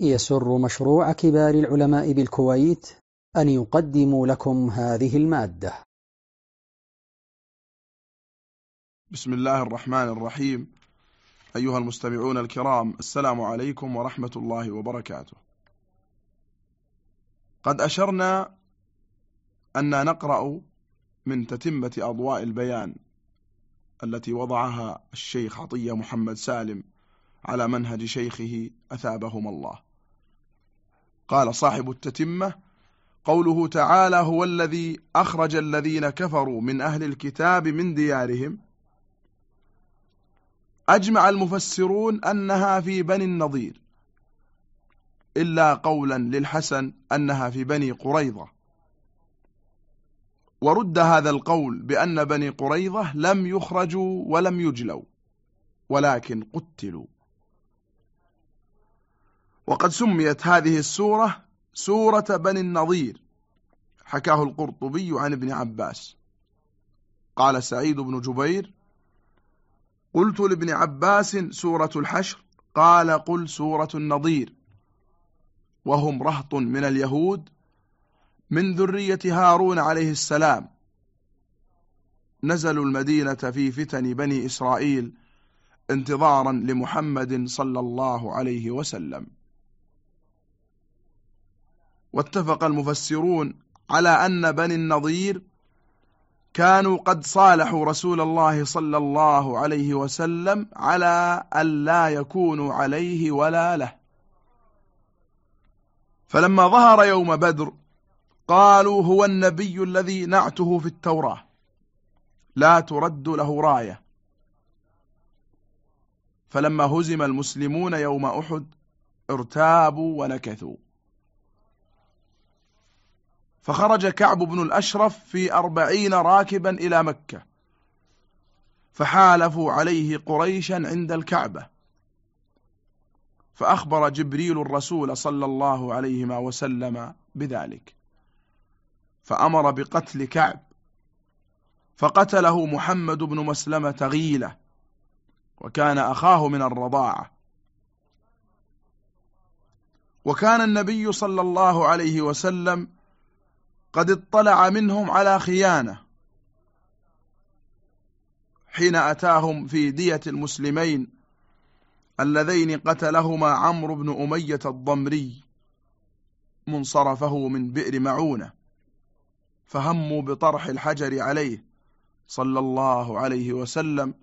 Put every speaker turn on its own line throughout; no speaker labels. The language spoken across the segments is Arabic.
يسر مشروع كبار العلماء بالكويت أن يقدم لكم هذه المادة.
بسم الله الرحمن الرحيم. أيها المستمعون الكرام السلام عليكم ورحمة الله وبركاته. قد أشرنا أن نقرأ من تتمة أضواء البيان التي وضعها الشيخ عطية محمد سالم على منهج شيخه أثابهم الله. قال صاحب التتمة قوله تعالى هو الذي أخرج الذين كفروا من أهل الكتاب من ديارهم أجمع المفسرون أنها في بني النضير إلا قولا للحسن أنها في بني قريظة. ورد هذا القول بأن بني قريظة لم يخرجوا ولم يجلوا ولكن قتلوا. وقد سميت هذه السورة سورة بني النظير حكاه القرطبي عن ابن عباس. قال سعيد بن جبير قلت لابن عباس سورة الحشر قال قل سورة النظير وهم رهط من اليهود من ذرية هارون عليه السلام. نزلوا المدينة في فتن بني إسرائيل انتظارا لمحمد صلى الله عليه وسلم. واتفق المفسرون على أن بني النضير كانوا قد صالحوا رسول الله صلى الله عليه وسلم على أن لا يكونوا عليه ولا له. فلما ظهر يوم بدر قالوا هو النبي الذي نعته في التوراة لا ترد له راية. فلما هزم المسلمون يوم أحد ارتابوا ونكثوا. فخرج كعب بن الأشرف في أربعين راكبا إلى مكة فحالفوا عليه قريشا عند الكعبة. فأخبر جبريل الرسول صلى الله عليه وسلم بذلك فأمر بقتل كعب فقتله محمد بن مسلمة غيلة وكان أخاه من الرضاعة. وكان النبي صلى الله عليه وسلم قد اطلع منهم على خيانة. حين أتاهم في دية المسلمين اللذين قتلهما عمرو بن أمية الضمري منصرفه من بئر معونة فهموا بطرح الحجر عليه صلى الله عليه وسلم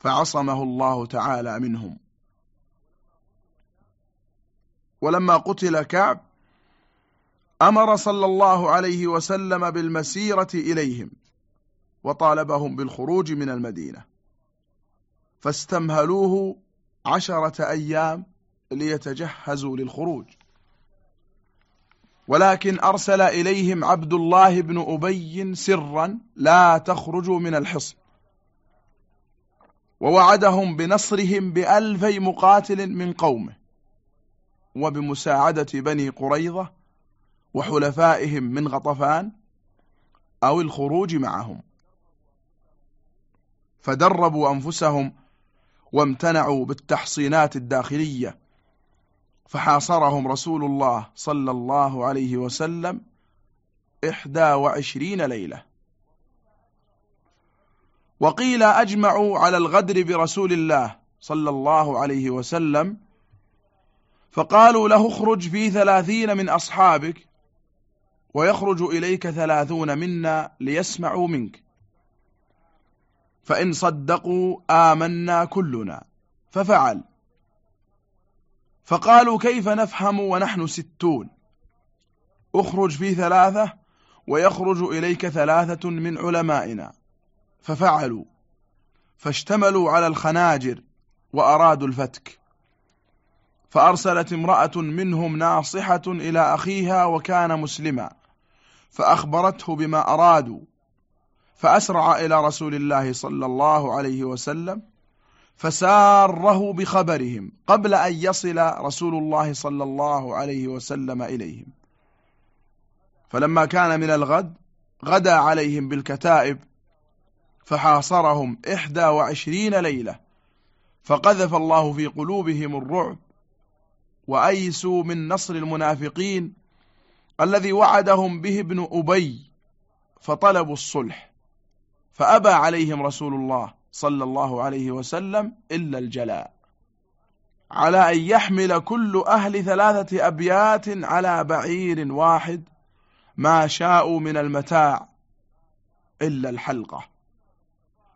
فعصمه الله تعالى منهم. ولما قتل كعب أمر صلى الله عليه وسلم بالمسيرة إليهم وطالبهم بالخروج من المدينة. فاستمهلوه عشرة أيام ليتجهزوا للخروج. ولكن أرسل إليهم عبد الله بن أبي سرا لا تخرجوا من الحصن. ووعدهم بنصرهم بألفي مقاتل من قومه وبمساعدة بني قريظة وحلفائهم من غطفان أو الخروج معهم. فدربوا أنفسهم وامتنعوا بالتحصينات الداخلية. فحاصرهم رسول الله صلى الله عليه وسلم إحدى وعشرين ليلة. وقيل أجمعوا على الغدر برسول الله صلى الله عليه وسلم. فقالوا له اخرج في ثلاثين من أصحابك. ويخرج إليك ثلاثون منا ليسمعوا منك. فإن صدقوا آمنا كلنا. ففعل. فقالوا كيف نفهم ونحن ستون؟ اخرج في ثلاثة ويخرج إليك ثلاثة من علمائنا. ففعلوا. فاشتملوا على الخناجر وأرادوا الفتك. فأرسلت امرأة منهم ناصحة إلى أخيها وكان مسلما. فأخبرته بما أرادوا فأسرع إلى رسول الله صلى الله عليه وسلم فساره بخبرهم قبل أن يصل رسول الله صلى الله عليه وسلم إليهم. فلما كان من الغد غدا عليهم بالكتائب فحاصرهم إحدى وعشرين ليلة فقذف الله في قلوبهم الرعب وأيسوا من نصر المنافقين الذي وعدهم به ابن أبي فطلبوا الصلح فأبى عليهم رسول الله صلى الله عليه وسلم إلا الجلاء. على أن يحمل كل أهل ثلاثة أبيات على بعير واحد ما شاءوا من المتاع إلا الحلقة.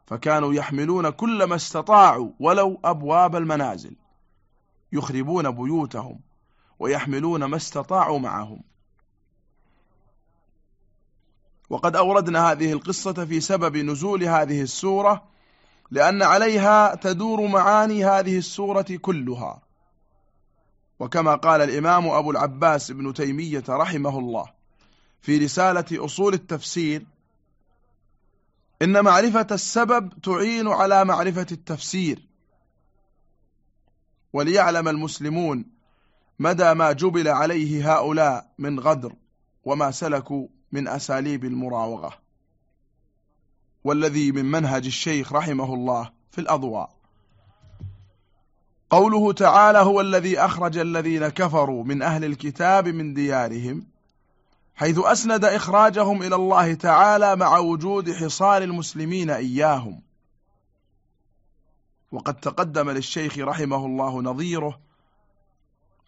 فكانوا يحملون كل ما استطاعوا ولو أبواب المنازل يخربون بيوتهم ويحملون ما استطاعوا معهم. وقد أوردنا هذه القصة في سبب نزول هذه السورة لأن عليها تدور معاني هذه السورة كلها. وكما قال الإمام أبو العباس ابن تيمية رحمه الله في رسالة أصول التفسير إن معرفة السبب تعين على معرفة التفسير. وليعلم المسلمون مدى ما جبل عليه هؤلاء من غدر وما سلكوا من أساليب المراوغة والذي من منهج الشيخ رحمه الله في الأضواء. قوله تعالى هو الذي أخرج الذين كفروا من أهل الكتاب من ديارهم حيث أسند إخراجهم إلى الله تعالى مع وجود حصار المسلمين إياهم وقد تقدم للشيخ رحمه الله نظيره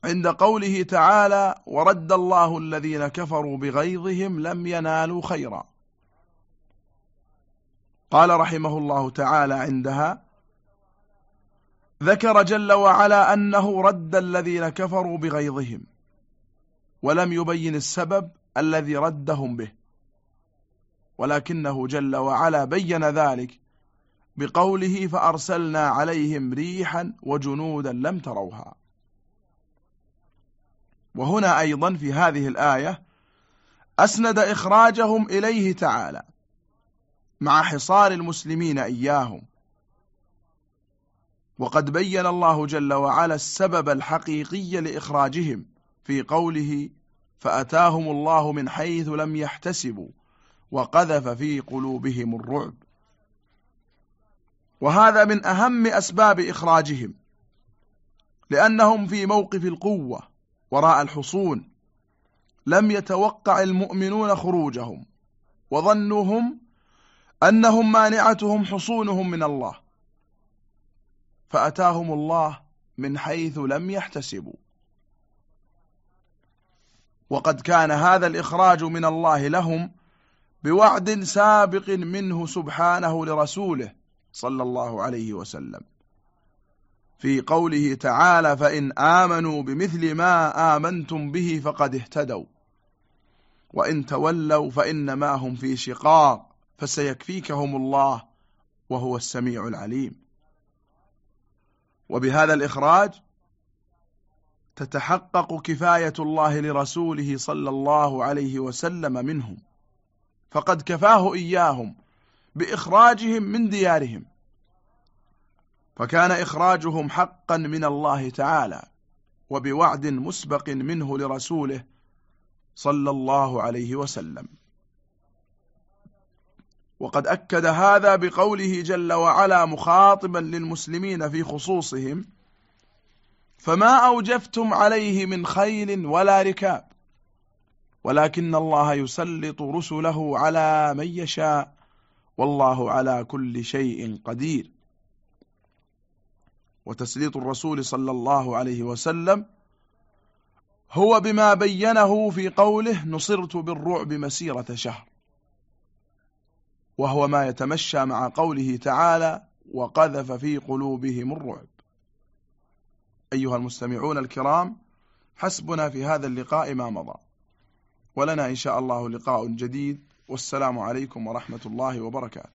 عند قوله تعالى ورد الله الذين كفروا بغيظهم لم ينالوا خيرا. قال رحمه الله تعالى عندها ذكر جل وعلا أنه رد الذين كفروا بغيظهم ولم يبين السبب الذي ردهم به ولكنه جل وعلا بين ذلك بقوله فأرسلنا عليهم ريحا وجنودا لم تروها. وهنا أيضا في هذه الآية أسند إخراجهم إليه تعالى مع حصار المسلمين إياهم. وقد بين الله جل وعلا السبب الحقيقي لإخراجهم في قوله فأتاهم الله من حيث لم يحتسبوا وقذف في قلوبهم الرعب. وهذا من أهم أسباب إخراجهم لأنهم في موقف القوة وراء الحصون لم يتوقع المؤمنون خروجهم وظنوهم أنهم مانعتهم حصونهم من الله. فأتاهم الله من حيث لم يحتسبوا. وقد كان هذا الإخراج من الله لهم بوعد سابق منه سبحانه لرسوله صلى الله عليه وسلم. في قوله تعالى فإن آمنوا بمثل ما آمنتم به فقد اهتدوا. وإن تولوا فإنما هم في شقاق فسيكفيكهم الله وهو السميع العليم. وبهذا الإخراج تتحقق كفاية الله لرسوله صلى الله عليه وسلم منهم. فقد كفاه إياهم بإخراجهم من ديارهم. فكان إخراجهم حقا من الله تعالى وبوعد مسبق منه لرسوله صلى الله عليه وسلم. وقد أكد هذا بقوله جل وعلا مخاطبا للمسلمين في خصوصهم فما أوجفتم عليه من خيل ولا ركاب ولكن الله يسلط رسله على من يشاء والله على كل شيء قدير. وتسليط الرسول صلى الله عليه وسلم هو بما بينه في قوله نصرت بالرعب مسيرة شهر. وهو ما يتمشى مع قوله تعالى وقذف في قلوبهم الرعب. أيها المستمعون الكرام حسبنا في هذا اللقاء ما مضى. ولنا إن شاء الله لقاء جديد والسلام عليكم ورحمة الله وبركاته.